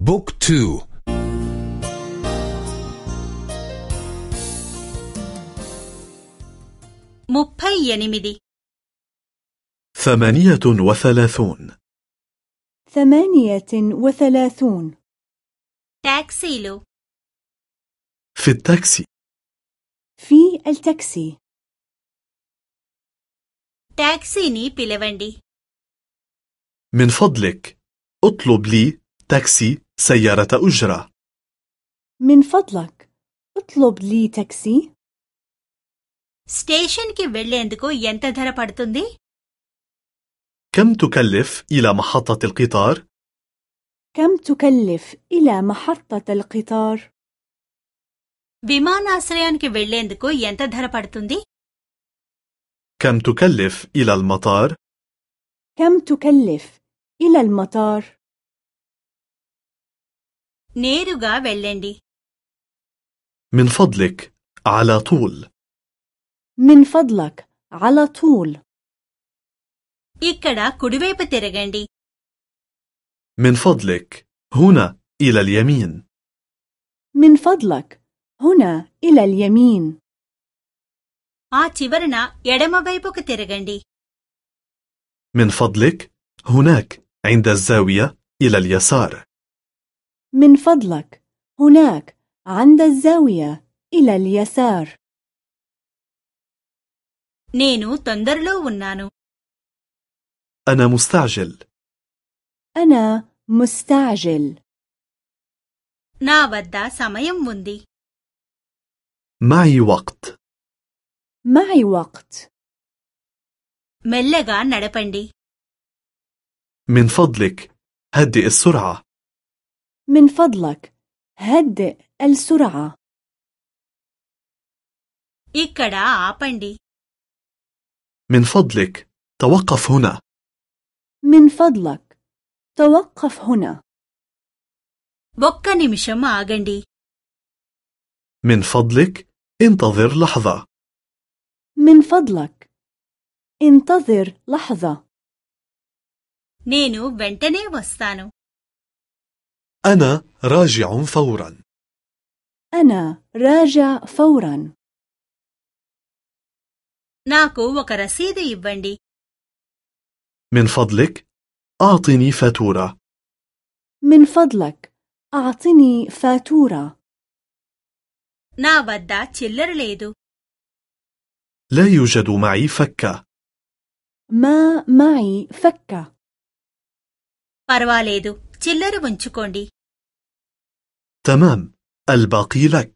Book two. ముప్పై ఎనిమిది ثمانية وثلاثون. ثمانية وثلاثون. టాక్సీలో في التاكسي. في التاكسي. టాక్సీని పిలవండి من فضلك. اطلب لي تاكسي سيارة أجرة من فضلك اطلب لي تاكسي స్టేషన్కి వెళ్లేందుకు ఎంత ధర పడుతుంది كم تكلف إلى محطة القطار؟ كم تكلف إلى محطة القطار విమానాశ్రయానికి వెళ్లేందుకు ఎంత ధర పడుతుంది كم تكلف إلى المطار؟ كم تكلف إلى المطار నేరుగా వెళ్ళండి من فضلك على طول من فضلك على طول ఇక్కడ కుడివైపు తిరగండి من فضلك هنا إلى اليمين من فضلك هنا إلى اليمين ఆ చివరన ఎడమవైపుకు తిరగండి من فضلك هناك عند الزاوية إلى اليسار من فضلك هناك عند الزاوية إلى اليسار నేను తొందరలో ఉన్నాను أنا مستعجل أنا مستعجل నా వద్ద సమయం ఉంది معي وقت معي وقت మెల్లగా నడపండి من فضلك هدئ السرعة من فضلك هدئ السرعة ఇక్కడ ఆపండి من فضلك توقف هنا من فضلك توقف هنا ఒక్క నిమిషం ఆగండి من فضلك انتظر لحظة من فضلك انتظر لحظة నేను వెంటనే వస్తాను أنا راجع فورا أنا راجع فورا నాకు ఒక రసీదు ఇవ్వండి من فضلك أعطني فاتورة من فضلك أعطني فاتورة నా వద్ద చిల్లర లేదు لا يوجد معي فكة ما معي فكة పర్వాలేదు చిల్లర ఉంచుకోండి تمام الباقي لك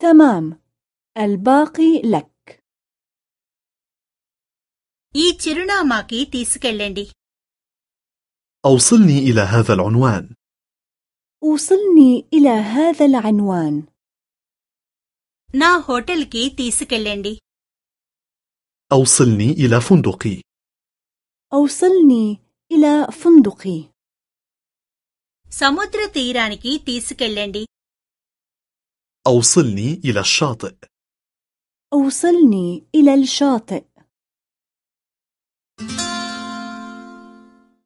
تمام الباقي لك ఈ చిరునామాకి తీసుకెళ్ళండి أوصلني إلى هذا العنوان وصلني إلى هذا العنوان నా హోటల్కి తీసుకెళ్ళండి أوصلني إلى فندقي أوصلني إلى فندقي సముద్ర తీరానికి తీసుకెళ్ళండి أوصلني إلى الشاطئ أوصلني إلى الشاطئ